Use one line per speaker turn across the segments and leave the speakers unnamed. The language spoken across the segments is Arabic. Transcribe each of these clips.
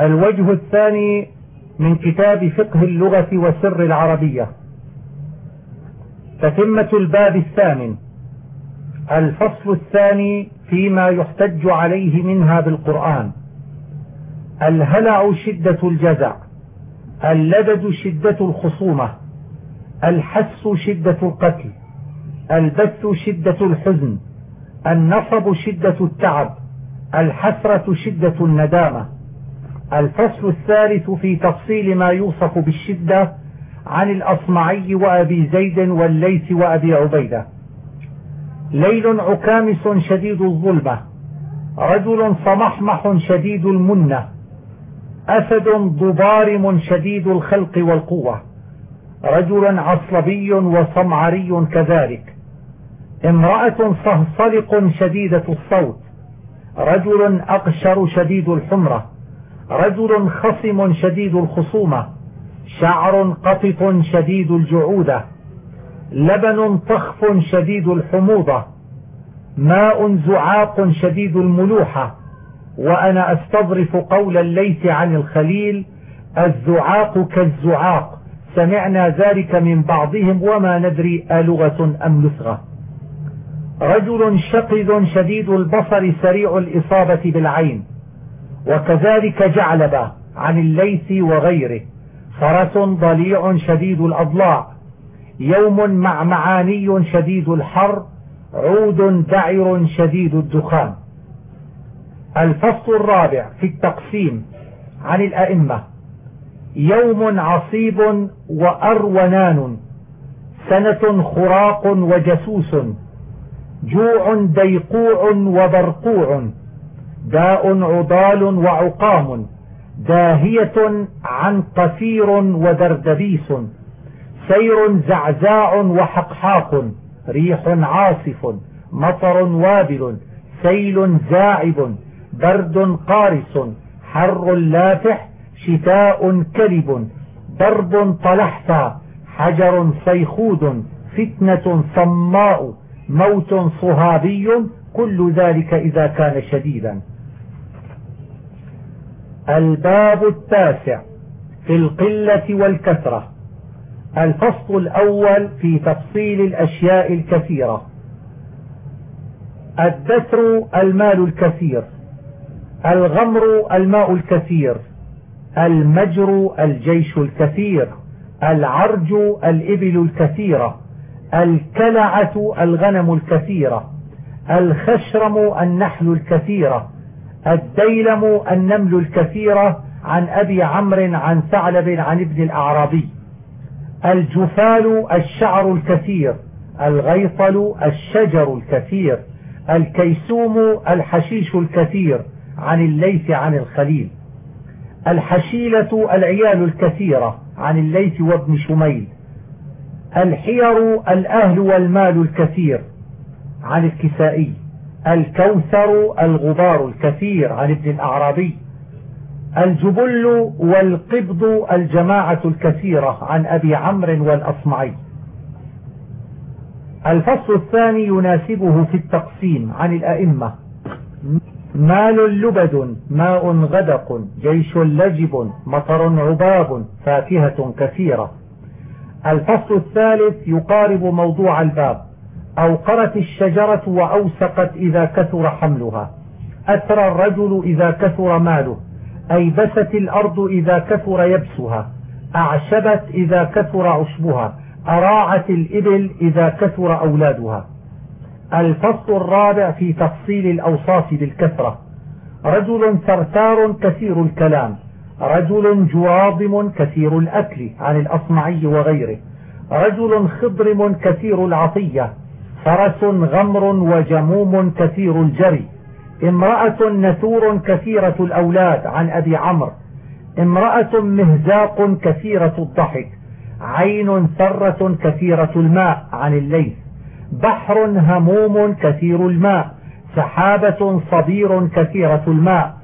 الوجه الثاني من كتاب فقه اللغة وسر العربية. تتمة الباب الثامن. الفصل الثاني فيما يحتج عليه منها بالقرآن. الهلع شدة الجزع. اللدد شدة الخصومة. الحس شدة القتل. البث شدة الحزن. النصب شدة التعب. الحسرة شدة الندامة. الفصل الثالث في تفصيل ما يوصف بالشدة عن الأصمعي وأبي زيد والليث وأبي عبيدة. ليل عكامس شديد الظلمة رجل صمحمح شديد المنة أسد ضبارم شديد الخلق والقوة رجل عصلبي وصمعري كذلك امرأة صهصلق شديدة الصوت رجل أقشر شديد الحمرة. رجل خصم شديد الخصومة شعر قطط شديد الجعودة لبن طخف شديد الحموضة ماء زعاق شديد الملوحة وأنا أستظرف قول الليث عن الخليل الزعاق كالزعاق سمعنا ذلك من بعضهم وما ندري ألغة أم لثغة رجل شقذ شديد البصر سريع الإصابة بالعين. وكذلك جعلب عن الليث وغيره. فرس ضليع شديد الأضلاع. يوم معمعاني شديد الحر. عود دعر شديد الدخان. الفصل الرابع في التقسيم عن الأئمة. يوم عصيب وأرونان. سنة خراق وجسوس. جوع ديقوع وبرقوع. داء عضال وعقام داهية عن قفير ودردبيس سير زعزاع وحقحاق ريح عاصف مطر وابل سيل زاعب برد قارس حر لافح شتاء كلب ضرب طلحتا حجر صيخود فتنة صماء موت صهابي كل ذلك إذا كان شديدا. الباب التاسع في القلة والكثرة الفصل الأول في تفصيل الأشياء الكثيرة. الدثر المال الكثير الغمر الماء الكثير المجر الجيش الكثير العرج الإبل الكثيرة الكلعة الغنم الكثيرة الخشرم النحل الكثيرة الديلم النمل الكثيرة عن أبي عمرو عن ثعلب عن ابن الأعرابي. الجفال الشعر الكثير الغيطل الشجر الكثير الكيسوم الحشيش الكثير عن الليث عن الخليل. الحشيلة العيال الكثيرة عن الليث وابن شميل. الحير الأهل والمال الكثير عن الكسائي. الكوثر الغبار الكثير عن ابن الأعرابي الجبل والقبض الجماعة الكثيرة عن أبي عمرو والأصمعي. الفصل الثاني يناسبه في التقسيم عن الأئمة. مال لبد ماء غدق جيش لجب مطر عباب فاكهة كثيرة. الفصل الثالث يقارب موضوع الباب. أوقرت الشجرة وأوسقت إذا كثر حملها. أثرى الرجل إذا كثر ماله. أيبست الأرض إذا كثر يبسها. أعشبت إذا كثر عشبها. أراعت الإبل إذا كثر أولادها. الفصل الرابع في تفصيل الأوصاف بالكثرة. رجل ثرثار كثير الكلام. رجل جواضم كثير الأكل عن الأصمعي وغيره. رجل خضرم كثير العطية. فرس غمر وجموم كثير الجري. امرأة نثور كثيرة الأولاد عن أبي عمرو. امرأة مهزاق كثيرة الضحك. عين ثرة كثيرة الماء عن الليث بحر هموم كثير الماء. سحابة صبير كثيرة الماء.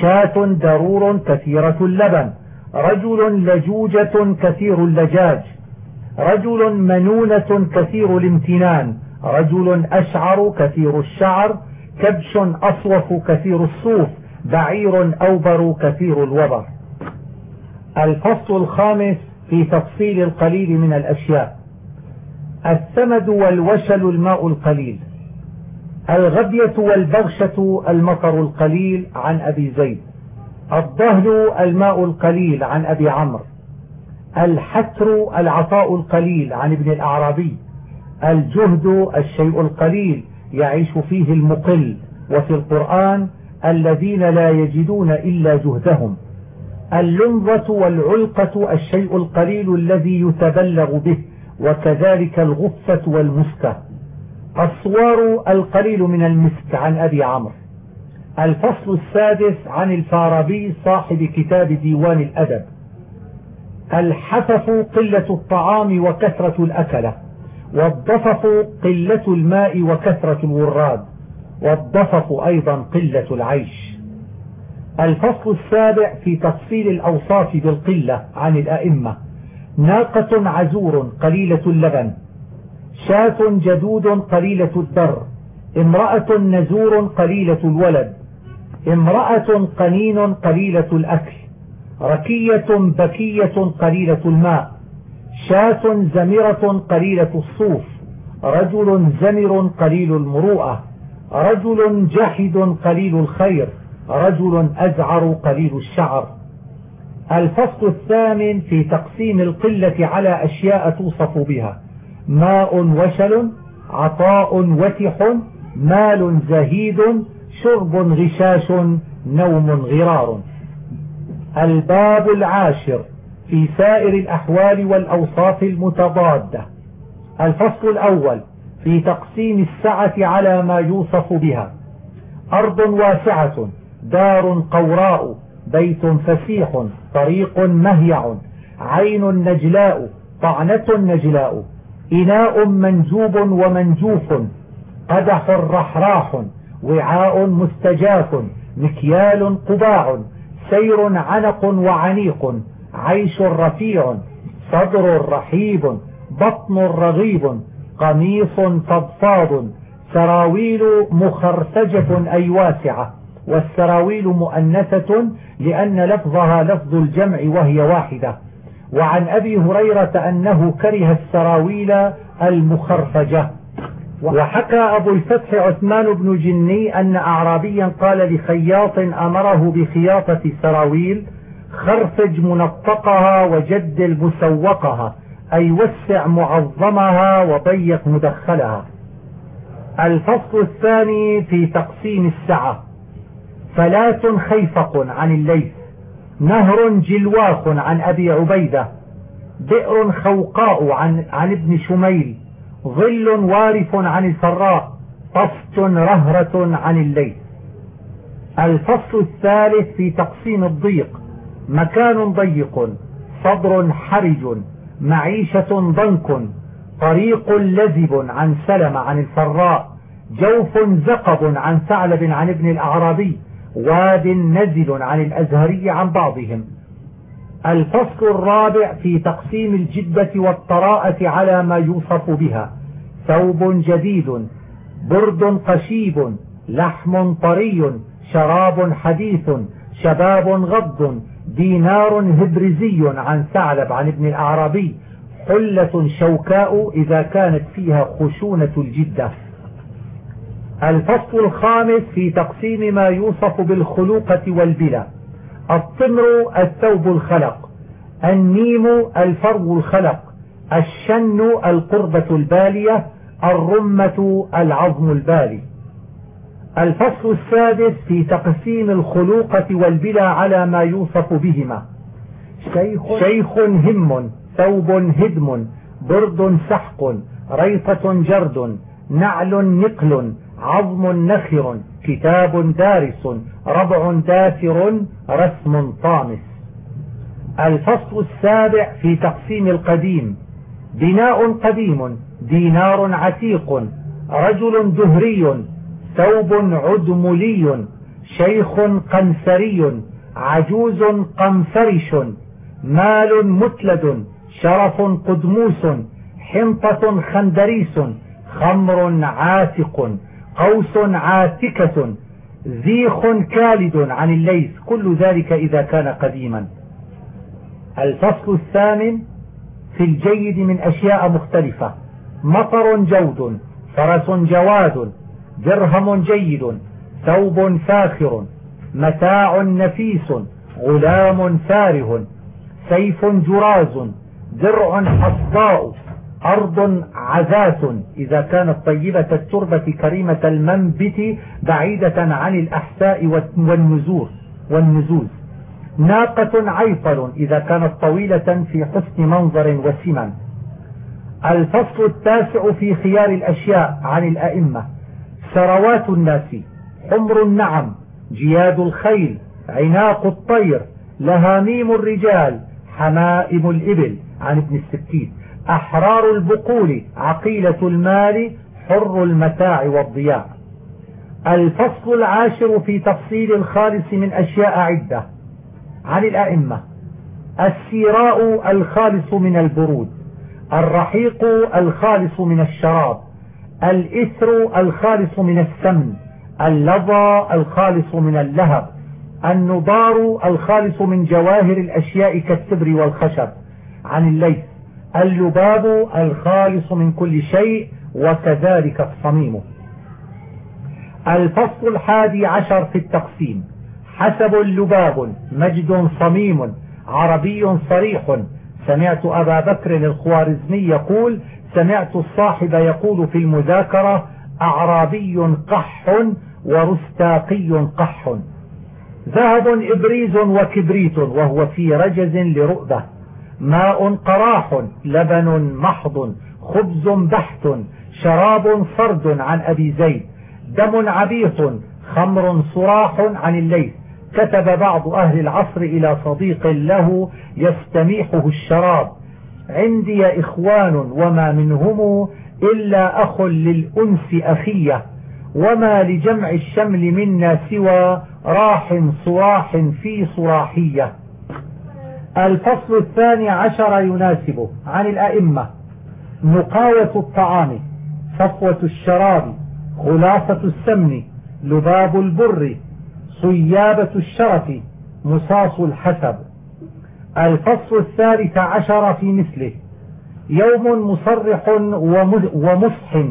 شاة درور كثيرة اللبن. رجل لجوجة كثير اللجاج. رجل منونة كثير الامتنان. رجل أشعر كثير الشعر كبش أصوف كثير الصوف بعير أوبر كثير الوبر. الفصل الخامس في تفصيل القليل من الأشياء. السمد والوشل الماء القليل. الغبية والبغشة المطر القليل عن أبي زيد. الضهل الماء القليل عن أبي عمرو. الحتر العطاء القليل عن ابن الأعرابي. الجهد الشيء القليل يعيش فيه المقل وفي القرآن الذين لا يجدون إلا جهدهم. اللنظة والعلقة الشيء القليل الذي يتبلغ به وكذلك الغفة والمسكة. الصوار القليل من المسك عن أبي عمرو. الفصل السادس عن الفارابي صاحب كتاب ديوان الأدب. الحفف قلة الطعام وكثرة الأكلة. والضفف قلة الماء وكثرة الوراد. والضفف أيضا قلة العيش. الفصل السابع في تفصيل الأوصاف بالقلة عن الأئمة. ناقة عزور قليلة اللبن. شاة جدود قليلة الدر. امرأة نزور قليلة الولد. امرأة قنين قليلة الأكل. ركية بكية قليلة الماء. شاة زمرة قليلة الصوف رجل زمر قليل المروءة رجل جحد قليل الخير رجل أزعر قليل الشعر. الفصل الثامن في تقسيم القلة على أشياء توصف بها ماء وشل عطاء وتح مال زهيد شرب غشاش نوم غرار. الباب العاشر في سائر الأحوال والأوصاف المتضادة. الفصل الأول في تقسيم السعة على ما يوصف بها. أرض واسعة دار قوراء بيت فسيح طريق مهيع عين نجلاء طعنة نجلاء. إناء منجوب ومنجوف قدح رحراح وعاء مستجاف مكيال قباع سير عنق وعنيق. عيش رفيع صدر رحيب بطن رغيب قميص فضفاض سراويل مخرفجة أي واسعة والسراويل مؤنثة لأن لفظها لفظ الجمع وهي واحدة. وعن أبي هريرة أنه كره السراويل المخرفجة. وحكى أبو الفتح عثمان بن جني أن أعرابيا قال لخياط أمره بخياطة سراويل خرفج منطقها وجدل مسوقها أي وسع معظمها وضيق مدخلها. الفصل الثاني في تقسيم السعة. فلات خيفق عن الليث نهر جلواخ عن أبي عبيدة بئر خوقاء عن, عن ابن شميل ظل وارف عن الفراء طفت رهرة عن الليل الفصل الثالث في تقسيم الضيق. مكان ضيق صدر حرج معيشة ضنك طريق لزب عن سلم عن الفراء جوف زقب عن ثعلب عن ابن الأعرابي واد نزل عن الأزهري عن بعضهم. الفصل الرابع في تقسيم الجدة والطراءة على ما يوصف بها. ثوب جديد برد قشيب لحم طري شراب حديث شباب غض دينار هبرزي عن ثعلب عن ابن الأعرابي حلة شوكاء إذا كانت فيها خشونة الجدة. الفصل الخامس في تقسيم ما يوصف بالخلوقة والبلا. الطمر الثوب الخلق النيم الفرو الخلق الشن القربة البالية الرمة العظم البالي. الفصل السادس في تقسيم الخلوقة والبلا على ما يوصف بهما. شيخ, شيخ هم ثوب هدم برد سحق ريطة جرد نعل نقل عظم نخر كتاب دارس ربع داثر رسم طامس. الفصل السابع في تقسيم القديم. بناء قديم دينار عتيق رجل دهري ثوب عدملي شيخ قنسري عجوز قنفرش مال متلد شرف قدموس حنطة خندريس خمر عاتق قوس عاتكة ذيخ كالد عن الليث. كل ذلك إذا كان قديما. الفصل الثامن في الجيد من أشياء مختلفة. مطر جود فرس جواد. درهم جيد ثوب فاخر متاع نفيس غلام فاره سيف جراز درع حصباء أرض عذاة إذا كانت طيبة التربة كريمة المنبت بعيدة عن الأحساء والنزوز والنزوز ناقة عيطل إذا كانت طويلة في حسن منظر وسمن الفصل التاسع في خيار الأشياء عن الأئمة. ثروات الناس. حمر النعم جياد الخيل عناق الطير لهاميم الرجال حمائم الإبل. عن ابن السكين أحرار البقول عقيلة المال حر المتاع والضياع. الفصل العاشر في تفصيل الخالص من أشياء عدة. عن الأئمة. السيراء الخالص من البرود الرحيق الخالص من الشراب الإثر الخالص من السمن اللظى الخالص من اللهب النضار الخالص من جواهر الأشياء كالسبر والخشب عن الليث اللباب الخالص من كل شيء وكذلك الصميم. الفصل الحادي عشر في التقسيم حسب اللباب مجد صميم عربي صريح. سمعت أبا بكر الخوارزمي يقول سمعت الصاحب يقول في المذاكرة أعرابي قح ورستاقي قح. ذهب إبريز وكبريت وهو في رجز لرؤبة. ماء قراح لبن محض خبز بحت شراب صرد عن أبي زيد دم عبيط خمر صراح عن الليث. كتب بعض أهل العصر إلى صديق له يستميحه الشراب. عندي إخوان وما منهم إلا أخ للأنس أخية وما لجمع الشمل منا سوى راح صراح في صراحية الفصل الثاني عشر يناسبه عن الأئمة. نقاوة الطعام صفوة الشراب خلاصة السمن لباب البر صيابة الشرف مصاص الحسب. الفصل الثالث عشر في مثله. يوم مصرح ومسح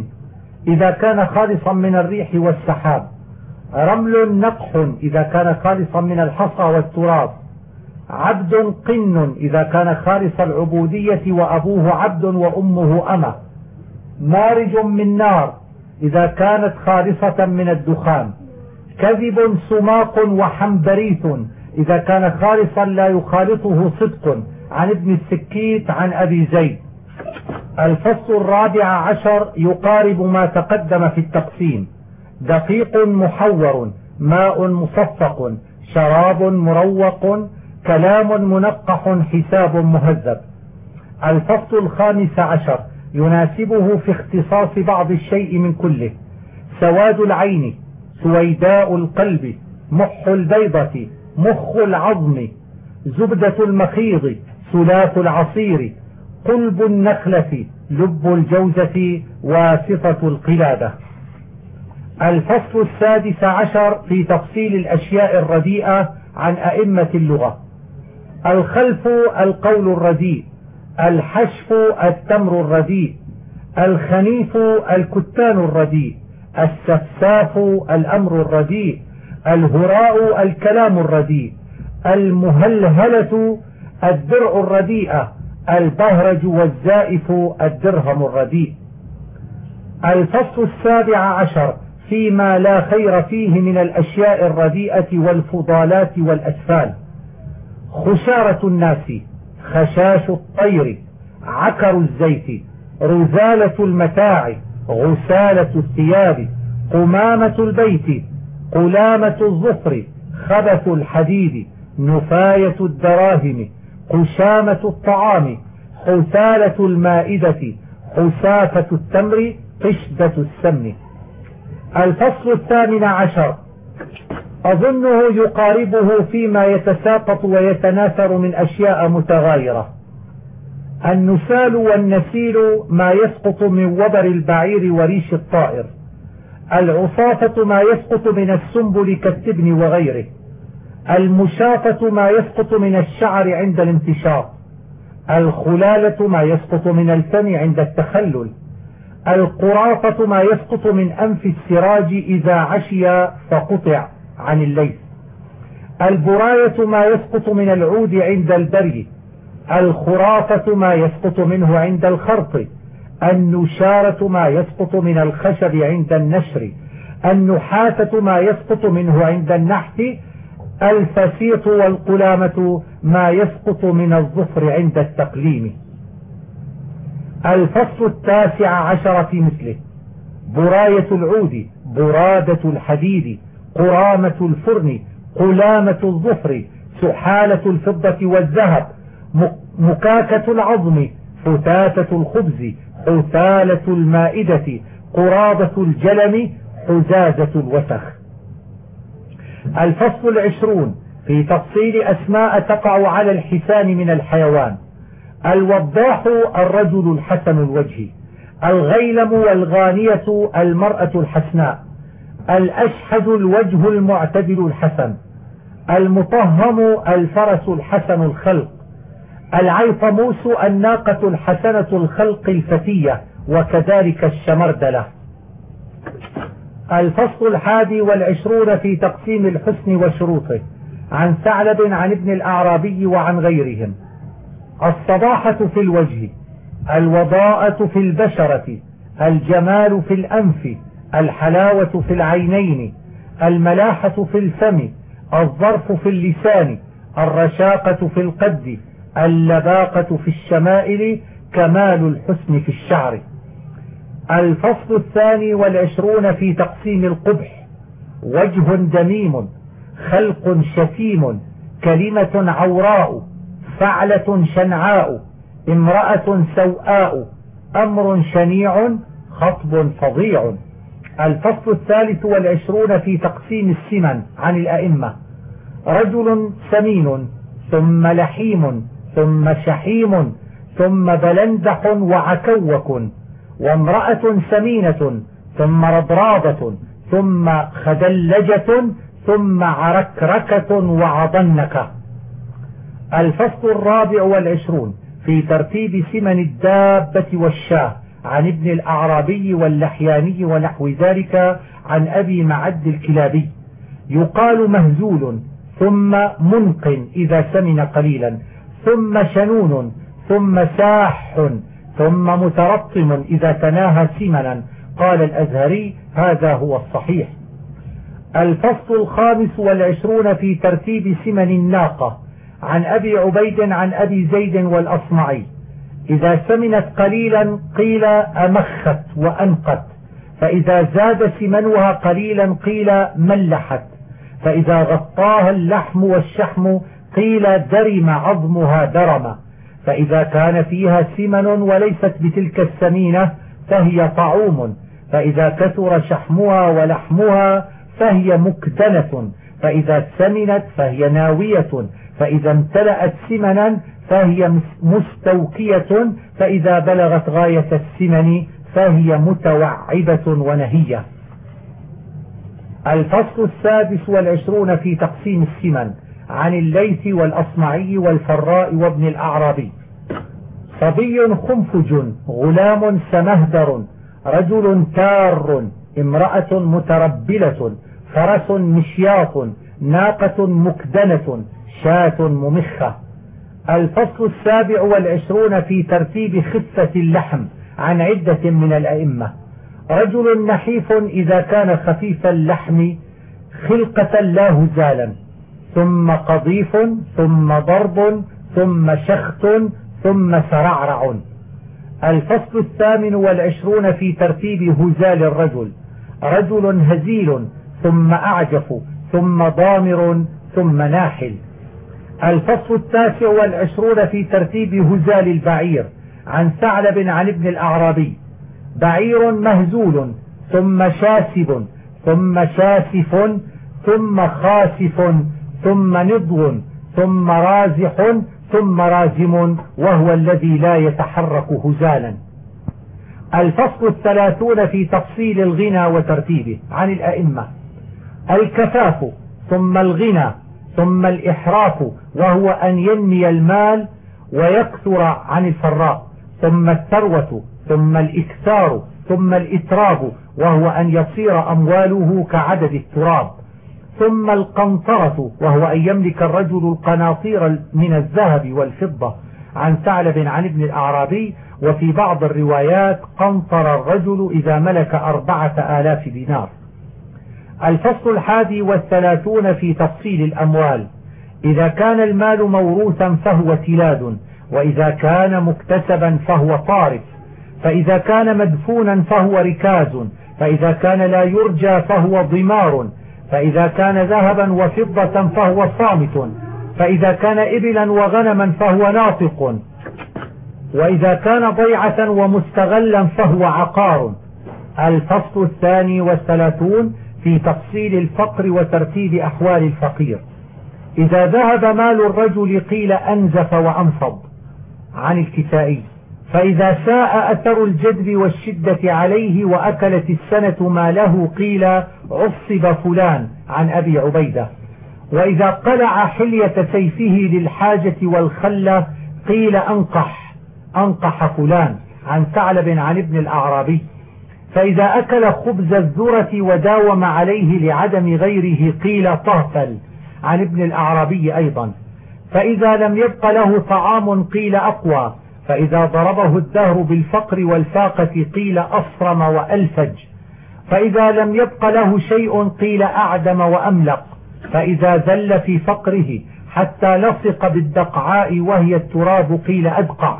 إذا كان خالصا من الريح والسحاب. رمل نقح إذا كان خالصا من الحصى والتراب. عبد قن إذا كان خالص العبودية وأبوه عبد وأمه أمة. مارج من نار إذا كانت خالصة من الدخان. كذب سماق وحنبريت إذا كان خالصا لا يخالطه صدق عن ابن السكيت عن أبي زيد. الفصل الرابع عشر يقارب ما تقدم في التقسيم. دقيق محور ماء مصفق شراب مروق كلام منقح حساب مهذب. الفصل الخامس عشر يناسبه في اختصاص بعض الشيء من كله. سواد العين سويداء القلب مح البيضة مخ العظم زبدة المخيض سلاف العصير قلب النخلة لب الجوزة واسطة القلادة الفصل السادس عشر في تفصيل الأشياء الرديئة عن أئمة اللغة. الخلف القول الرديء الحشف التمر الرديء الخنيف الكتان الرديء السفساف الأمر الرديء الهراء الكلام الرديء المهلهلة الدرع الرديئة البهرج والزائف الدرهم الرديء. الفصل السابع عشر فيما لا خير فيه من الأشياء الرديئة والفضالات والأسفال. خشارة الناس خشاش الطير عكر الزيت رزالة المتاع غسالة الثياب قمامة البيت قلامة الظفر خبث الحديد نفاية الدراهم قشامة الطعام حثالة المائدة حسافة التمر قشدة السمن. الفصل الثامن عشر. أظنه يقاربه فيما يتساقط ويتناثر من أشياء متغايرة. النسال والنسيل ما يسقط من وبر البعير وريش الطائر. العصافة ما يسقط من السنبل كالتبن وغيره. المشافة ما يسقط من الشعر عند الانتشار. الخلالة ما يسقط من الفم عند التخلل. القرافة ما يسقط من أنف السراج إذا عشي فقطع عن الليل البراية ما يسقط من العود عند البري. الخرافة ما يسقط منه عند الخرط. النشارة ما يسقط من الخشب عند النشر النحاسة ما يسقط منه عند النحت الفسيط والقلامة ما يسقط من الظفر عند التقليم. الفصل التاسع عشر في مثله براية العود برادة الحديد قرامة الفرن قلامة الظفر سحالة الفضة والذهب مكاكة العظم فتاتة الخبز حثالة المائدة قرابة الجلم حزازة الوسخ. الفصل العشرون في تفصيل أسماء تقع على الحسان من الحيوان. الوضاح الرجل الحسن الوجه. الغيلم والغانية المرأة الحسناء. الأشحذ الوجه المعتدل الحسن. المطهم الفرس الحسن الخلق. العيطموس الناقة الحسنة الخلق الفتية وكذلك الشمردلة. الفصل الحادي والعشرون في تقسيم الحسن وشروطه عن ثعلب عن ابن الأعرابي وعن غيرهم. الصباحة في الوجه الوضاءة في البشرة الجمال في الأنف الحلاوة في العينين الملاحة في الفم الظرف في اللسان الرشاقة في القد اللباقة في الشمائل كمال الحسن في الشعر. الفصل الثاني والعشرون في تقسيم القبح. وجه دميم خلق شتيم كلمة عوراء فعلة شنعاء امرأة سوءاء أمر شنيع خطب فظيع. الفصل الثالث والعشرون في تقسيم السمن عن الأئمة. رجل سمين ثم لحيم ثم شحيم ثم بلندح وعكوك وامرأة سمينة ثم رضراضة ثم خدلجة ثم عركركة وعضنكة الفصل الرابع والعشرون في ترتيب سمن الدابة والشاه عن ابن الأعرابي واللحياني ونحو ذلك عن أبي معد الكلابي. يقال مهزول ثم منق إذا سمن قليلا. ثم شنون ثم ساح ثم مترطم إذا تناهى سمنا قال الأزهري هذا هو الصحيح. الفصل الخامس والعشرون في ترتيب سمن الناقة. عن أبي عبيد عن أبي زيد والأصمعي. إذا سمنت قليلا قيل أمخت وأنقت. فإذا زاد سمنها قليلا قيل ملحت. فإذا غطاها اللحم والشحم قيل درم عظمها درم. فإذا كان فيها سمن وليست بتلك السمينة فهي طعوم. فإذا كثر شحمها ولحمها فهي مكتنة فإذا سمنت فهي ناوية. فإذا امتلأت سمنا فهي مستوكية. فإذا بلغت غاية السمن فهي متوعبة ونهية. الفصل السادس والعشرون في تقسيم السمن. عن الليث والأصمعي والفراء وابن الأعرابي. صبي خنفج غلام سمهدر رجل تار امرأة متربلة فرس مشياط ناقة مكدنة شاة ممخة. الفصل السابع والعشرون في ترتيب خفة اللحم عن عدة من الأئمة. رجل نحيف إذا كان خفيف اللحم خلقة لا هزالا. ثم قضيف ثم ضرب ثم شخط ثم سرعرع. الفصل الثامن والعشرون في ترتيب هزال الرجل. رجل هزيل ثم أعجف ثم ضامر ثم ناحل. الفصل التاسع والعشرون في ترتيب هزال البعير. عن ثعلب عن ابن الأعرابي. بعير مهزول ثم شاسب ثم شاسف ثم خاسف. ثم نضو ثم رازح ثم رازم وهو الذي لا يتحرك هزالا. الفصل الثلاثون في تفصيل الغنى وترتيبه عن الأئمة. الكفاف ثم الغنى ثم الإحراف وهو أن ينمي المال ويكثر عن الفراء. ثم الثروة ثم الإكثار ثم الإتراب وهو أن يصير أمواله كعدد التراب. ثم القنطرة وهو أن يملك الرجل القناطير من الذهب والفضة. عن ثعلب عن ابن الأعرابي وفي بعض الروايات قنطر الرجل إذا ملك أربعة آلاف دينار. الفصل الحادي والثلاثون في تفصيل الأموال. إذا كان المال موروثا فهو تلاد وإذا كان مكتسبا فهو طارف. فإذا كان مدفونا فهو ركاز فإذا كان لا يرجى فهو ضمار. فإذا كان ذهبا وفضة فهو صامت فإذا كان إبلا وغنما فهو ناطق وإذا كان ضيعة ومستغلا فهو عقار. الفصل الثاني والثلاثون في تفصيل الفقر وترتيب أحوال الفقير. إذا ذهب مال الرجل قيل أنزف وأنفض عن الكسائي فإذا ساء أثر الجدب والشدة عليه وأكلت السنة ما له قيل عصب فلان عن أبي عبيدة. وإذا قلع حلية سيفه للحاجة والخلة قيل أنقح أنقح فلان عن ثعلب عن ابن الأعرابي. فإذا أكل خبز الذرة وداوم عليه لعدم غيره قيل طهفل عن ابن الأعرابي أيضا. فإذا لم يبق له طعام قيل أقوى فإذا ضربه الدهر بالفقر والفاقة قيل أصرم وألفج. فإذا لم يبق له شيء قيل أعدم وأملق. فإذا زل في فقره حتى لصق بالدقعاء وهي التراب قيل أدقع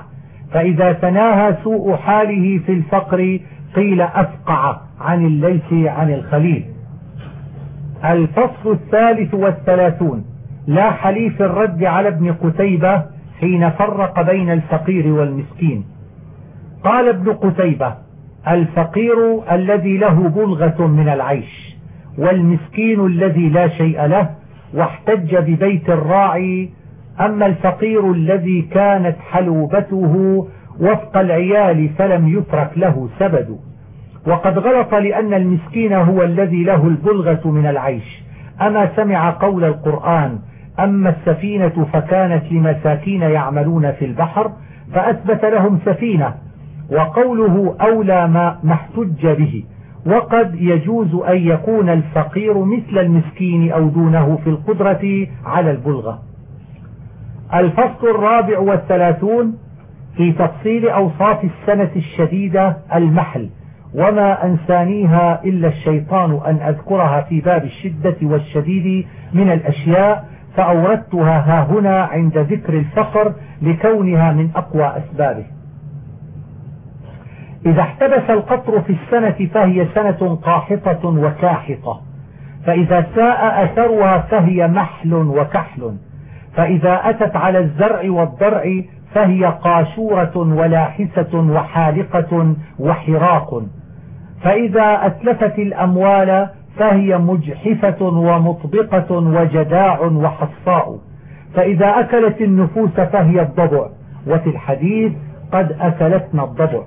فإذا تناهى سوء حاله في الفقر قيل أفقع عن الليث عن الخليل. الفصل الثالث والثلاثون. لا حليف الرد على ابن قتيبة حين فرق بين الفقير والمسكين. قال ابن قتيبة الفقير الذي له بلغة من العيش والمسكين الذي لا شيء له واحتج ببيت الراعي أما الفقير الذي كانت حلوبته وفق العيال فلم يترك له سبد. وقد غلط لأن المسكين هو الذي له البلغة من العيش. أما سمع قول القرآن أما السفينة فكانت لمساكين يعملون في البحر فأثبت لهم سفينة وقوله أولى ما محتج به وقد يجوز أن يكون الفقير مثل المسكين أو دونه في القدرة على البلغة. الفصل الرابع والثلاثون في تفصيل أوصاف السنة الشديدة المحل وما أنسانيها إلا الشيطان أن أذكرها في باب الشدة والشديد من الأشياء فأوردتها ها هنا عند ذكر الفقر لكونها من أقوى أسبابه. إذا احتبس القطر في السنة فهي سنة قاحطة وكاحطة. فإذا ساء أثرها فهي محل وكحل. فإذا أتت على الزرع والضرع فهي قاشورة ولاحسة وحالقة وحراق. فإذا أتلفت الأموال فهي مجحفة ومطبقة وجداع وحصاء. فإذا أكلت النفوس فهي الضبع وفي الحديث قد أكلتنا الضبع.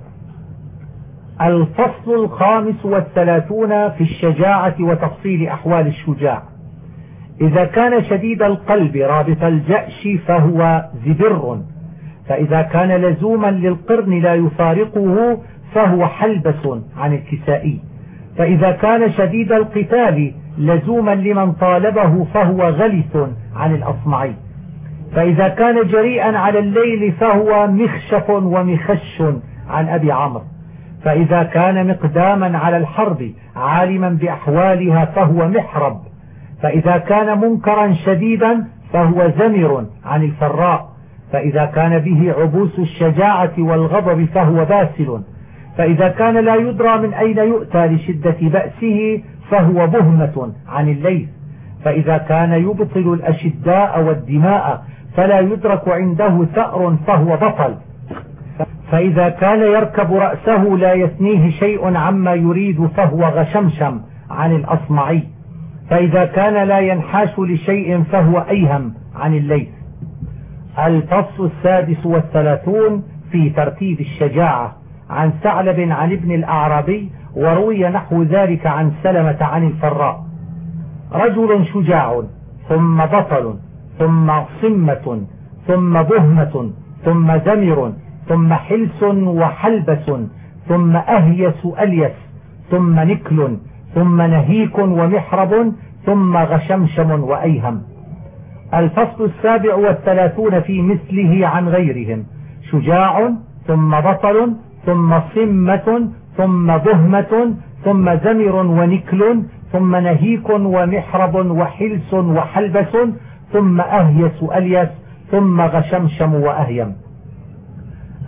الفصل الخامس والثلاثون في الشجاعة وتفصيل أحوال الشجاع. إذا كان شديد القلب رابط الجأش فهو زبر. فإذا كان لزوما للقرن لا يفارقه فهو حلبس عن الكسائي. فإذا كان شديد القتال لزوما لمن طالبه فهو غلث عن الأصمعي. فإذا كان جريئا على الليل فهو مخشف ومخش عن أبي عمرو. فإذا كان مقداما على الحرب عالما بأحوالها فهو محرب. فإذا كان منكرا شديدا فهو زمر عن الفراء. فإذا كان به عبوس الشجاعة والغضب فهو باسل. فإذا كان لا يدرى من أين يؤتى لشدة بأسه فهو بهمة عن الليث فإذا كان يبطل الأشداء والدماء فلا يدرك عنده ثأر فهو بطل. فإذا كان يركب رأسه لا يثنيه شيء عما يريد فهو غشمشم عن الأصمعي. فإذا كان لا ينحاش لشيء فهو أيهم عن الليث الفصل السادس والثلاثون في ترتيب الشجاعة. عن ثعلب عن ابن الأعرابي وروي نحو ذلك عن سلمة عن الفراء. رجل شجاع ثم بطل ثم صمة ثم بهمة ثم زمر ثم حلس وحلبس ثم أهيس أليس ثم نكل ثم نهيك ومحرب ثم غشمشم وأيهم. الفصل السابع والثلاثون في مثله عن غيرهم. شجاع ثم بطل ثم صمة ثم بهمة ثم زمر ونكل ثم نهيك ومحرب وحلس وحلبس ثم أهيس أليس ثم غشمشم وأهيم.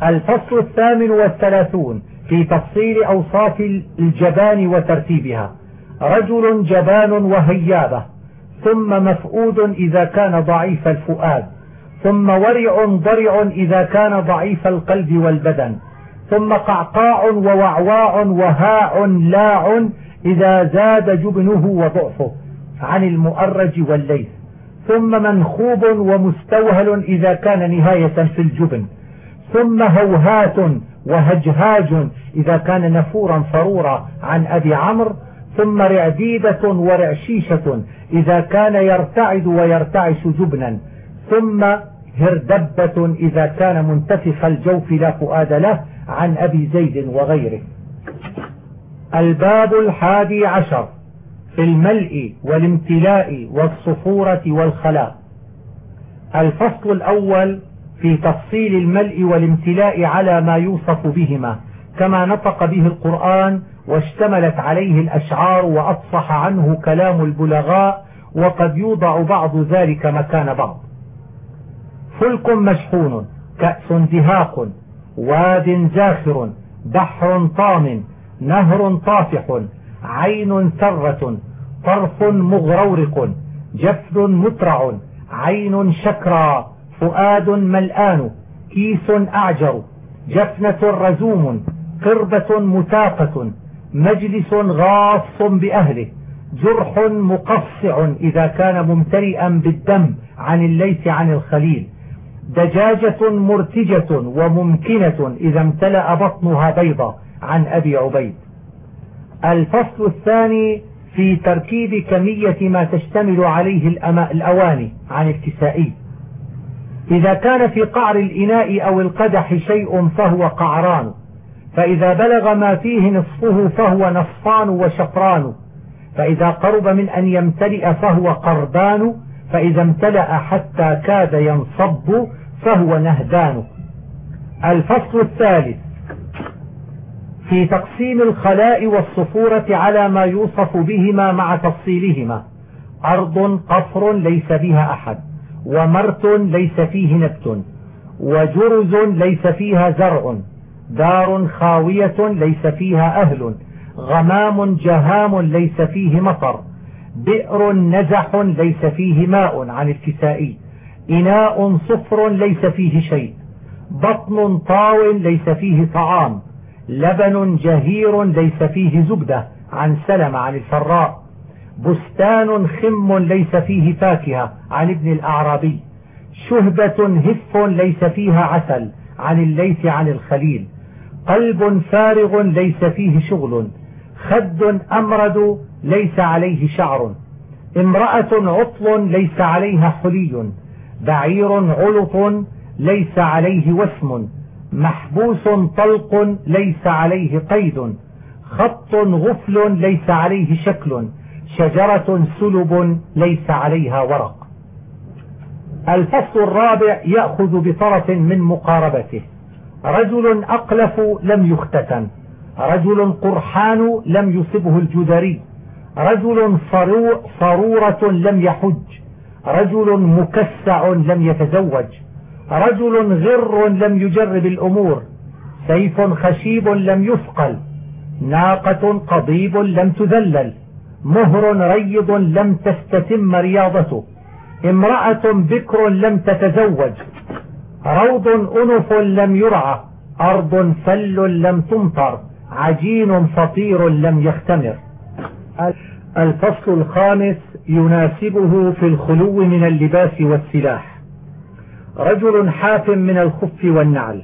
الفصل الثامن والثلاثون في تفصيل أوصاف الجبان وترتيبها. رجل جبان وهيابة ثم مفؤود إذا كان ضعيف الفؤاد ثم ورع ضرع إذا كان ضعيف القلب والبدن. ثم قعقاع ووعواع وهاع لاع إذا زاد جبنه وضعفه عن المؤرج والليث. ثم منخوب ومستوهل إذا كان نهاية في الجبن. ثم هوهات وهجهاج إذا كان نفورا فرورا عن أبي عمرو. ثم رعديدة ورعشيشة إذا كان يرتعد ويرتعش جبنا. ثم هردبة إذا كان منتفخ الجوف لا فؤاد له. عن أبي زيد وغيره. الباب الحادي عشر في الملء والامتلاء والصفورة والخلاء. الفصل الأول في تفصيل الملء والامتلاء على ما يوصف بهما كما نطق به القرآن واشتملت عليه الأشعار وأفصح عنه كلام البلغاء وقد يوضع بعض ذلك مكان بعض. فلك مشحون كأس دهاق واد زاخر بحر طام نهر طافح عين سرة طرف مغرورق جفن مترع عين شكرى فؤاد ملآن كيس أعجر جفنة رزوم قربة متاقة مجلس غاص بأهله جرح مقصع إذا كان ممتلئا بالدم عن الليث عن الخليل. دجاجة مرتجة وممكنة إذا امتلأ بطنها بيضا عن أبي عبيد. الفصل الثاني في تركيب كمية ما تشتمل عليه الأواني عن الكسائي. إذا كان في قعر الإناء أو القدح شيء فهو قعران فإذا بلغ ما فيه نصفه فهو نصفان وشطران فإذا قرب من أن يمتلئ فهو قربان فإذا امتلأ حتى كاد ينصب فهو نهدان الفصل الثالث. في تقسيم الخلاء والصفورة على ما يوصف بهما مع تفصيلهما. أرض قفر ليس بها أحد ومرت ليس فيه نبت وجرز ليس فيها زرع دار خاوية ليس فيها أهل غمام جهام ليس فيه مطر بئر نزح ليس فيه ماء عن الكسائي. إناء صفر ليس فيه شيء بطن طاو ليس فيه طعام لبن جهير ليس فيه زبدة عن سلم عن الفراء بستان خم ليس فيه فاكهة عن ابن الأعرابي شهبة هف ليس فيها عسل عن الليث عن الخليل قلب فارغ ليس فيه شغل خد أمرد ليس عليه شعر امرأة عطل ليس عليها حلي. بعير علط ليس عليه وسم محبوس طلق ليس عليه قيد خط غفل ليس عليه شكل شجرة سلب ليس عليها ورق. الفصل الرابع يأخذ بطرف من مقاربته. رجل أقلف لم يختتن رجل قرحان لم يصبه الجدري رجل صرورة لم يحج رجل مكسع لم يتزوج رجل غر لم يجرب الأمور سيف خشيب لم يثقل ناقة قضيب لم تذلل مهر ريض لم تستتم رياضته امرأة بكر لم تتزوج روض أنف لم يرعى أرض فل لم تمطر عجين فطير لم يختمر. الفصل الخامس يناسبه في الخلو من اللباس والسلاح. رجل حاف من الخف والنعل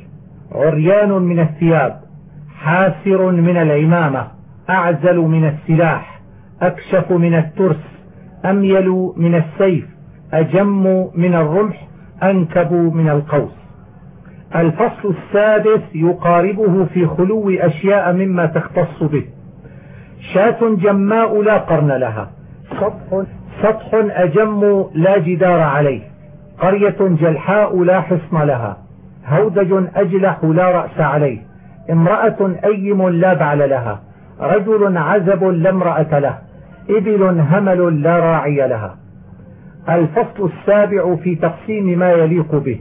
عريان من الثياب حاسر من العمامة أعزل من السلاح أكشف من الترس أميل من السيف أجم من الرمح أنكب من القوس. الفصل السادس يقاربه في خلو أشياء مما تختص به. شاة جماء لا قرن لها. سطح, سطح أجم لا جدار عليه. قرية جلحاء لا حصن لها. هودج أجلح لا رأس عليه. امرأة أيم لا بعل لها. رجل عزب لا امرأة له. إبل همل لا راعي لها. الفصل السابع في تقسيم ما يليق به.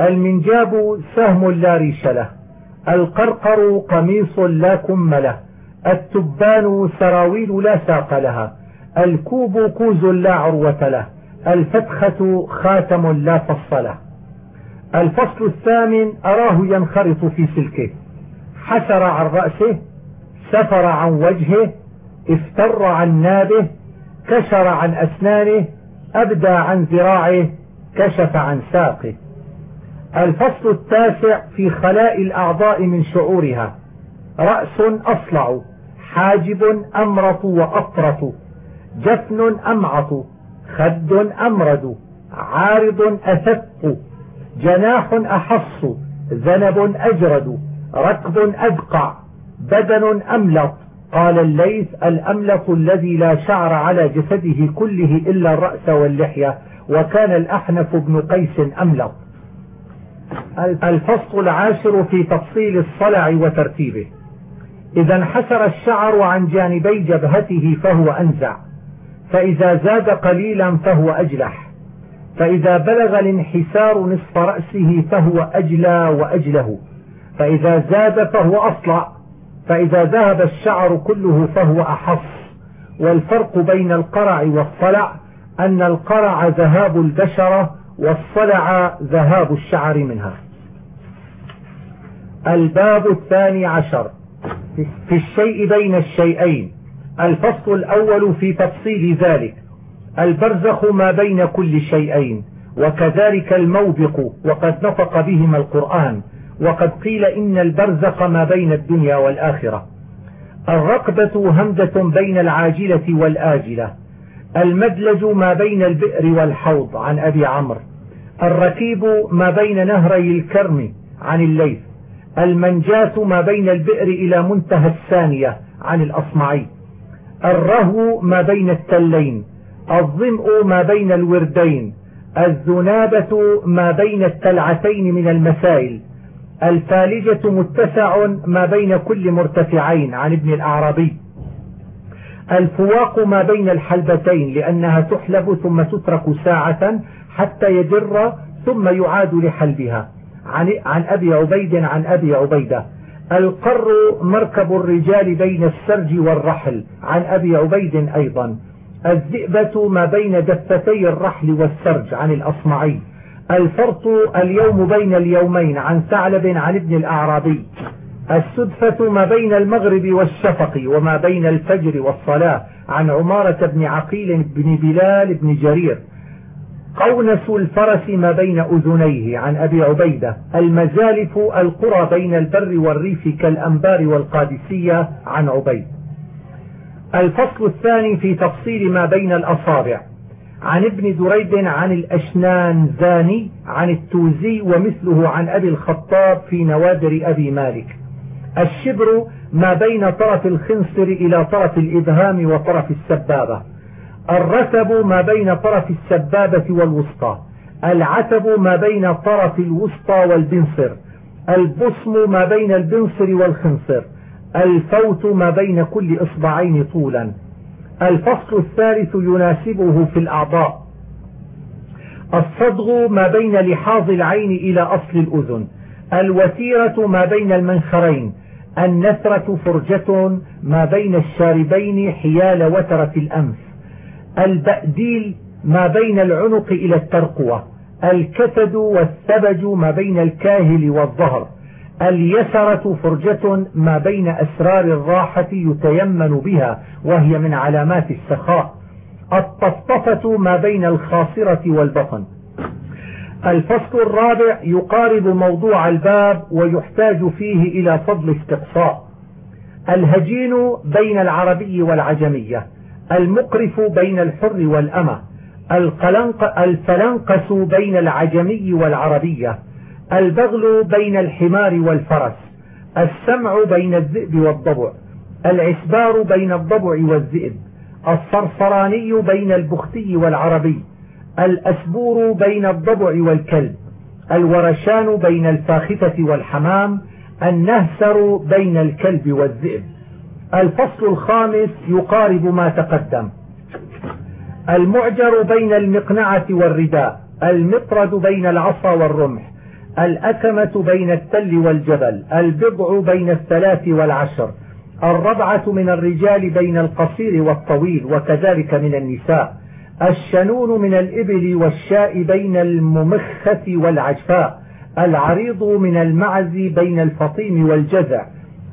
المنجاب سهم لا ريش له. القرقر قميص لا كم له. التبان سراويل لا ساق لها. الكوب كوز لا عروة له الفتخة خاتم لا فص له. الفصل الثامن أراه ينخرط في سلكه. حسر عن رأسه سفر عن وجهه افتر عن نابه كشر عن أسنانه أبدى عن ذراعه كشف عن ساقه. الفصل التاسع في خلاء الأعضاء من شعورها. رأس أصلع حاجب أمرط وأطرط. جفن أمعط خد أمرد عارض أثق جناح أحص ذنب أجرد ركب أدقع بدن أملط. قال الليث الأملط الذي لا شعر على جسده كله إلا الرأس واللحية وكان الأحنف بن قيس أملط. الفصل العاشر في تفصيل الصلع وترتيبه. إذا انحسر الشعر عن جانبي جبهته فهو أنزع. فإذا زاد قليلا فهو أجلح. فإذا بلغ الانحسار نصف رأسه فهو أجلى وأجله. فإذا زاد فهو أصلع. فإذا ذهب الشعر كله فهو أحص. والفرق بين القرع والصلع أن القرع ذهاب البشرة والصلع ذهاب الشعر منها. الباب الثاني عشر. في الشيء بين الشيئين. الفصل الأول في تفصيل ذلك البرزخ ما بين كل شيئين وكذلك الموبق وقد نطق بهما القرآن وقد قيل إن البرزخ ما بين الدنيا والآخرة. الرقبة همزة بين العاجلة والآجلة المدلج ما بين البئر والحوض عن أبي عمرو الركيب ما بين نهري الكرم عن الليث المنجاة ما بين البئر إلى منتهى الثانية عن الأصمعي. الرهو ما بين التلين الظمء ما بين الوردين الذنابة ما بين التلعتين من المسائل الفالجة متسع ما بين كل مرتفعين عن ابن الأعرابي. الفواق ما بين الحلبتين لأنها تحلب ثم تترك ساعة حتى يجر ثم يعاد لحلبها. عن, عن أبي عبيد عن أبي عبيدة. القر مركب الرجال بين السرج والرحل. عن أبي عبيد أيضا. الذئبة ما بين دفتي الرحل والسرج. عن الأصمعي. الفرط اليوم بين اليومين. عن ثعلب عن ابن الأعرابي. السدفة ما بين المغرب والشفق وما بين الفجر والصلاة. عن عمارة بن عقيل بن بلال بن جرير. قونس الفرس ما بين أذنيه عن أبي عبيدة المزالف القرى بين البر والريف كالأنبار والقادسية عن عبيد. الفصل الثاني في تفصيل ما بين الأصابع. عن ابن دريد عن الأشنان زاني عن التوزي ومثله عن أبي الخطاب في نوادر أبي مالك. الشبر ما بين طرف الخنصر إلى طرف الإبهام وطرف السبابة. الرتب ما بين طرف السبابة والوسطى. العتب ما بين طرف الوسطى والبنصر. البصم ما بين البنصر والخنصر. الفوت ما بين كل إصبعين طولا. الفصل الثالث يناسبه في الأعضاء. الصدغ ما بين لحاظ العين إلى أصل الأذن. الوتيرة ما بين المنخرين. النثرة فرجة ما بين الشاربين حيال وترة الأنف البأديل ما بين العنق إلى الترقوة الكتد والثبج ما بين الكاهل والظهر اليسرة فرجة ما بين أسرار الراحة يتيمن بها وهي من علامات السخاء الطفطفة ما بين الخاصرة والبطن. الفصل الرابع يقارب موضوع الباب ويحتاج فيه إلى فضل استقصاء. الهجين بين العربي والعجمية. المقرف بين الحر والأمة الفلنقس بين العجمي والعربية البغل بين الحمار والفرس السمع بين الذئب والضبع العسبار بين الضبع والذئب الصرصراني بين البختي والعربي الأسبور بين الضبع والكلب الورشان بين الفاخفة والحمام النهسر بين الكلب والذئب. الفصل الخامس يقارب ما تقدم. المعجر بين المقنعة والرداء المطرد بين العصا والرمح الأكمة بين التل والجبل البضع بين الثلاث والعشر الربعة من الرجال بين القصير والطويل وكذلك من النساء الشنون من الإبل والشاء بين الممخة والعجفاء العريض من المعز بين الفطيم والجزع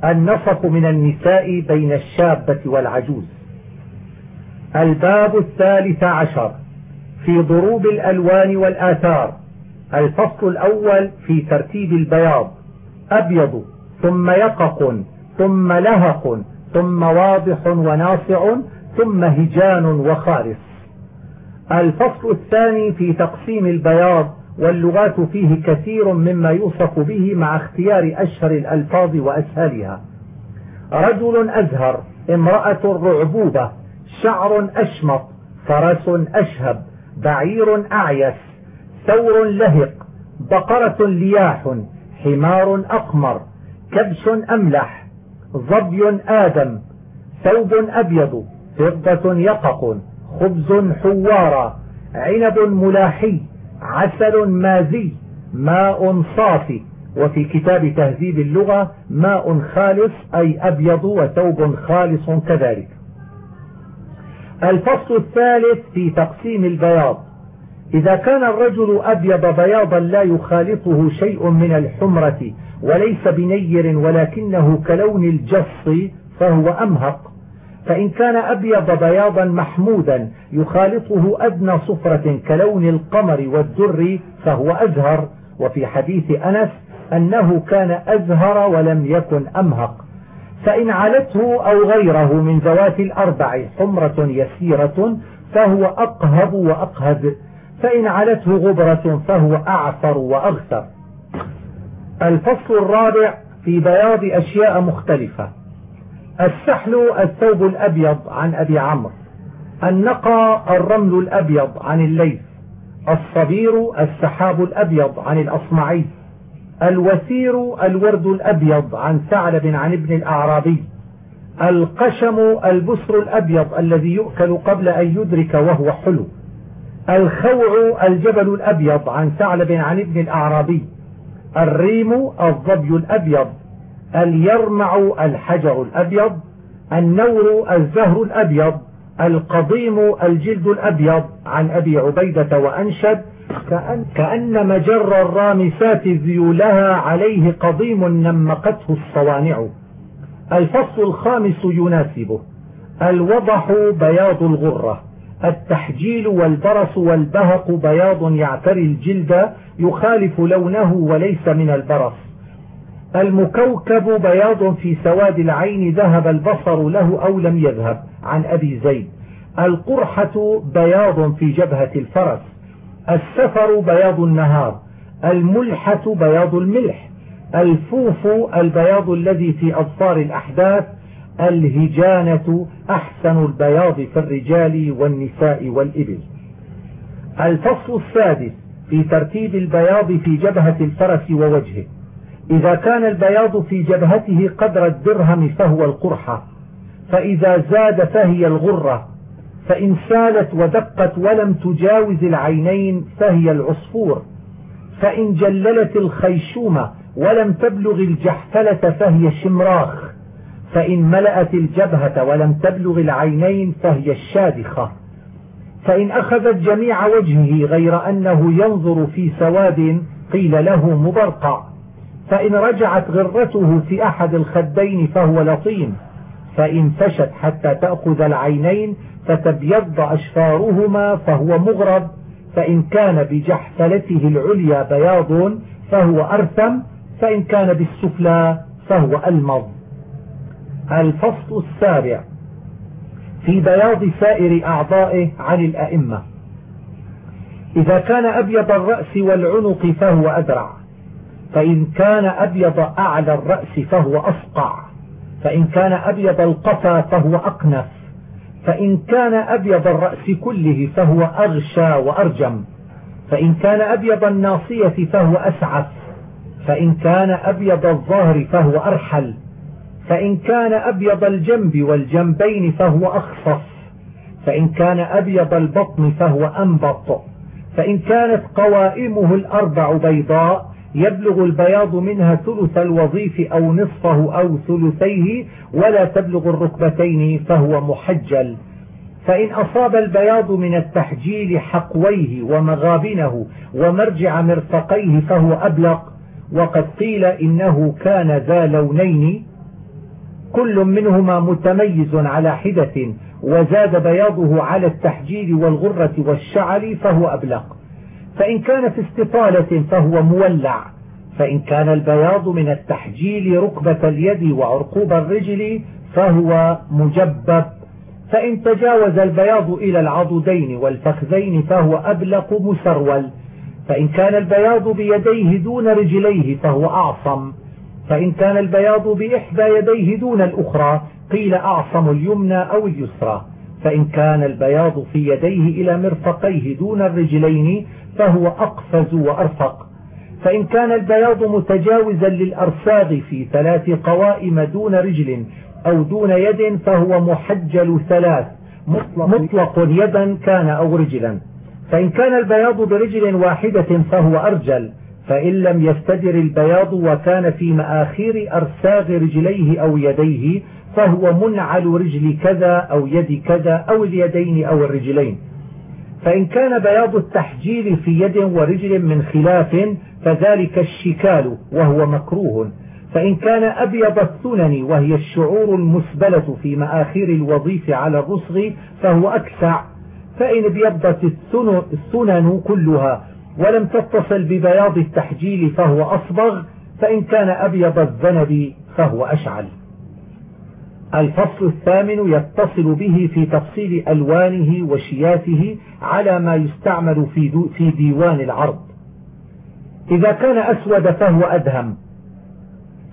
النصف من النساء بين الشابة والعجوز. الباب الثالث عشر. في ضروب الألوان والآثار. الفصل الأول في ترتيب البياض. أبيض ثم يقق ثم لهق ثم واضح وناصع ثم هجان وخالص الفصل الثاني في تقسيم البياض. واللغات فيه كثير مما يوصف به مع اختيار أشهر الألفاظ وأسهلها رجل أزهر امرأة رعبوبة شعر أشمط فرس أشهب بعير أعيس ثور لهق بقرة لياح حمار أقمر كبش أملح ظبي آدم ثوب أبيض فضة يقق خبز حوارا عنب ملاحي عسل مازي ماء صافي. وفي كتاب تهذيب اللغة ماء خالص أي أبيض وثوب خالص كذلك. الفصل الثالث في تقسيم البياض. إذا كان الرجل أبيض بياضا لا يخالطه شيء من الحمرة وليس بنير ولكنه كلون الجص فهو أمهق. فإن كان أبيض بياضا محمودا يخالطه أدنى صفرة كلون القمر والدر فهو أزهر. وفي حديث أنس أنه كان أزهر ولم يكن أمهق. فإن علته أو غيره من ذوات الأربع حمرة يسيرة فهو أقهب وأقهد. فإن علته غبرة فهو أعفر وأغثر. الفصل الرابع في بياض أشياء مختلفة. السحل الثوب الأبيض عن أبي عمرو. النقى الرمل الأبيض عن الليث. الصبير السحاب الأبيض عن الأصمعي. الوثير الورد الأبيض عن ثعلب عن ابن الأعرابي. القشم البسر الأبيض الذي يؤكل قبل أن يدرك وهو حلو. الخوع الجبل الأبيض عن ثعلب عن ابن الأعرابي. الريم الظبي الأبيض اليرمع الحجر الأبيض النور الزهر الأبيض القضيم الجلد الأبيض. عن أبي عبيدة وأنشد كأن, كأن مجر الرامسات ذيولها عليه قضيم نمقته الصوانع. الفصل الخامس يناسبه. الوضح بياض الغرة. التحجيل والبرص والبهق بياض يعتري الجلد يخالف لونه وليس من البرص. المكوكب بياض في سواد العين ذهب البصر له أو لم يذهب. عن أبي زيد. القرحة بياض في جبهة الفرس. السفر بياض النهار. الملحة بياض الملح. الفوف البياض الذي في أظفار الأحداث. الهجانة أحسن البياض في الرجال والنساء والإبل. الفصل السادس في ترتيب البياض في جبهة الفرس ووجهه. إذا كان البياض في جبهته قدر الدرهم فهو القرحة فإذا زاد فهي الغرة فإن سالت ودقت ولم تجاوز العينين فهي العصفور فإن جللت الخيشومة ولم تبلغ الجحفلة فهي شمراخ فإن ملأت الجبهة ولم تبلغ العينين فهي الشادخة. فإن أخذت جميع وجهه غير أنه ينظر في سواد قيل له مبرقع. فإن رجعت غرته في أحد الخدين فهو لطيم فإن فشت حتى تأخذ العينين فتبيض أشفارهما فهو مغرب فإن كان بجحفلته العليا بياض فهو أرثم فإن كان بالسفلى فهو ألمض الفصل السابع في بياض سائر أعضائه عن الأئمة. إذا كان أبيض الرأس والعنق فهو أدرع. فإن كان أبيض أعلى الرأس فهو أصقع. فإن كان أبيض القفا فهو أقنف. فإن كان أبيض الرأس كله فهو أغشى وأرجم. فإن كان أبيض الناصية فهو أسعف. فإن كان أبيض الظهر فهو أرحل. فإن كان أبيض الجنب والجنبين فهو أخصف. فإن كان أبيض البطن فهو أنبط. فإن كانت قوائمه الأربع بيضاء يبلغ البياض منها ثلث الوظيف أو نصفه أو ثلثيه ولا تبلغ الركبتين فهو محجل. فإن أصاب البياض من التحجيل حقويه ومغابنه ومرجع مرفقيه فهو أبلغ. وقد قيل إنه كان ذا لونين. كل منهما متميز على حدة وزاد بياضه على التحجيل والغرة والشعر فهو أبلغ. فإن كان في استطالة فهو مولع فإن كان البياض من التحجيل ركبة اليد وعرقوب الرجل فهو مجبب فإن تجاوز البياض إلى العضدين والفخذين فهو أبلق مسرول فإن كان البياض بيديه دون رجليه فهو أعصم فإن كان البياض بإحدى يديه دون الأخرى قيل أعصم اليمنى أو اليسرى. فإن كان البياض في يديه إلى مرفقيه دون الرجلين فهو أقفز وأرفق. فإن كان البياض متجاوزا للأرساغ في ثلاث قوائم دون رجل أو دون يد فهو محجل ثلاث. مطلق يدا كان أو رجلا. فإن كان البياض برجل واحدة فهو أرجل. فإن لم يستدر البياض وكان في مآخير أرساغ رجليه أو يديه فهو منعل رجل كذا أو يد كذا أو اليدين أو الرجلين. فإن كان بياض التحجيل في يد ورجل من خلاف فذلك الشكال وهو مكروه. فإن كان أبيض الثنن وهي الشعور المسبلة في مآخير الوظيف على الرسغ فهو أكسع. فإن ابيضت الثنن كلها ولم تتصل ببياض التحجيل فهو أصبغ. فإن كان أبيض الذنب فهو أشعل. الفصل الثامن يتصل به في تفصيل ألوانه وشياته على ما يستعمل في, في ديوان العرض. إذا كان أسود فهو أدهم.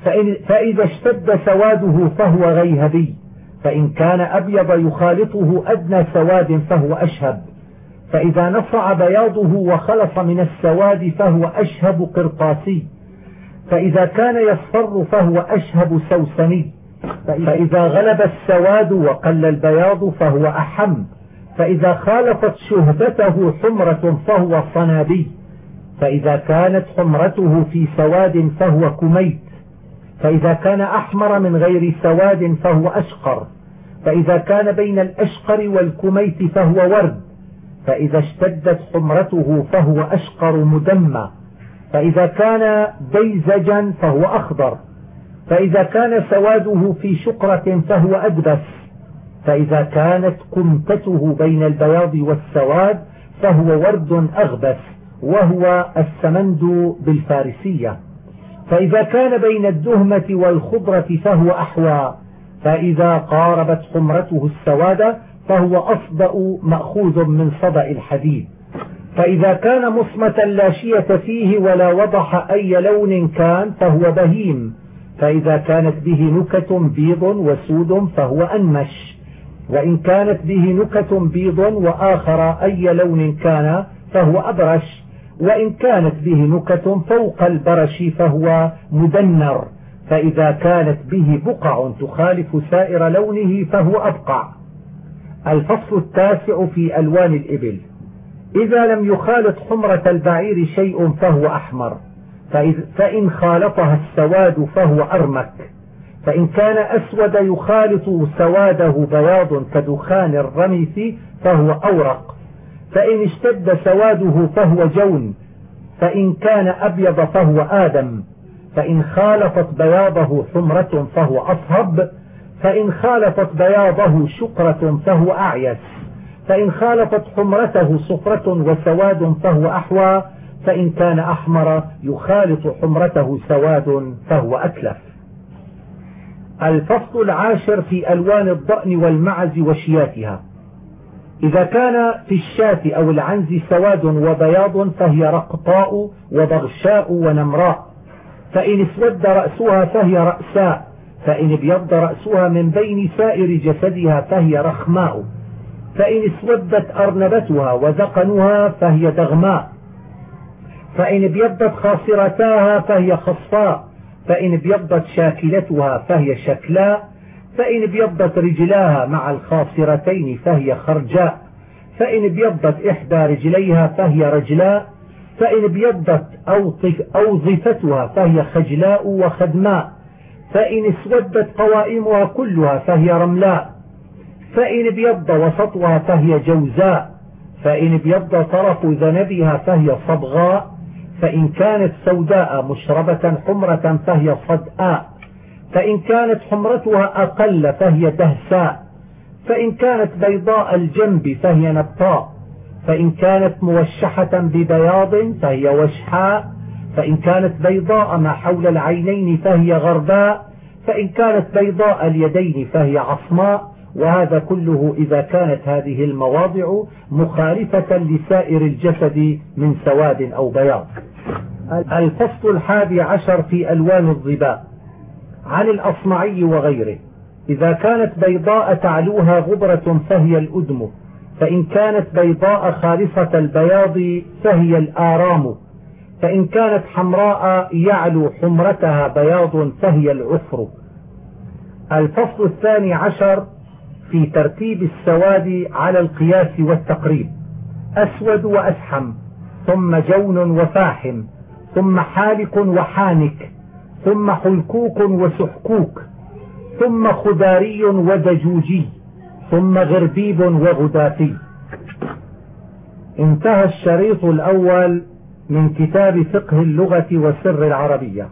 فإن فإذا اشتد سواده فهو غيهبي. فإن كان أبيض يخالطه أدنى سواد فهو أشهب. فإذا نصع بياضه وخلص من السواد فهو أشهب قرطاسي. فإذا كان يصفر فهو أشهب سوسني. فإذا غلب السواد وقل البياض فهو أحم. فإذا خالفت شهبته حمرة فهو صنابي فإذا كانت حمرته في سواد فهو كميت. فإذا كان أحمر من غير سواد فهو أشقر. فإذا كان بين الأشقر والكميت فهو ورد. فإذا اشتدت حمرته فهو أشقر مدمى. فإذا كان بيزجا فهو أخضر. فإذا كان سواده في شقرة فهو أدبس فإذا كانت كمتته بين البياض والسواد فهو ورد أغبس وهو السمند بالفارسية. فإذا كان بين الدهمة والخضرة فهو أحوى فإذا قاربت حمرته السواد فهو أصدأ مأخوذ من صدأ الحديد. فإذا كان مصمة لا شية فيه ولا وضح أي لون كان فهو بهيم. فإذا كانت به نكة بيض وسود فهو أنمش. وإن كانت به نكة بيض وآخر أي لون كان فهو أبرش. وإن كانت به نكة فوق البرش فهو مدنر. فإذا كانت به بقع تخالف سائر لونه فهو أبقع. الفصل التاسع في ألوان الإبل. إذا لم يخالط حمرة البعير شيء فهو أحمر. فإن خالطها السواد فهو أرمك. فإن كان أسود يخالط سواده بياض كدخان الرمث فهو أورق. فإن اشتد سواده فهو جون. فإن كان أبيض فهو آدم. فإن خالطت بياضه حمرة فهو أصهب. فإن خالطت بياضه شقرة فهو أعيس. فإن خالطت حمرته صفرة وسواد فهو أحوى. فإن كان أحمر يخالط حمرته سواد فهو أكلف الفصل العاشر في ألوان الضأن والمعز وشياتها. إذا كان في الشاة أو العنز سواد وبياض فهي رقطاء وبغشاء ونمراء. فإن اسود رأسها فهي رأساء. فإن ابيض رأسها من بين سائر جسدها فهي رخماء. فإن اسودت أرنبتها وذقنها فهي دغماء. فإن ابيضت خاصرتاها فهي خصفاء فإن ابيضت شاكلتها فهي شكلاء. فإن ابيضت رجلاها مع الخاصرتين فهي خرجاء. فإن ابيضت إحدى رجليها فهي رجلاء. فإن ابيضت أوظفتها فهي خجلاء وخدماء. فإن اسودت قوائمها كلها فهي رملاء. فإن ابيض وسطها فهي جوزاء. فإن ابيض طرف ذنبها فهي صبغاء. فإن كانت سوداء مشربة حمرة فهي صدآء. فإن كانت حمرتها أقل فهي دهساء. فإن كانت بيضاء الجنب فهي نبطاء. فإن كانت موشحة ببياض فهي وشحاء. فإن كانت بيضاء ما حول العينين فهي غرباء. فإن كانت بيضاء اليدين فهي عصماء. وهذا كله إذا كانت هذه المواضع مخالفة لسائر الجسد من سواد أو بياض. الفصل الحادي عشر في ألوان الظباء عن الأصمعي وغيره. إذا كانت بيضاء تعلوها غبرة فهي الأدم فإن كانت بيضاء خالصة البياض فهي الآرام فإن كانت حمراء يعلو حمرتها بياض فهي العفر الفصل الثاني عشر في ترتيب السواد على القياس والتقريب أسود وأسحم. ثم جون وفاحم ثم حالك وحانك ثم حلكوك وسحكوك ثم خداري ودجوجي ثم غربيب وغداتي. انتهى الشريط الأول من كتاب فقه اللغة وسر العربية.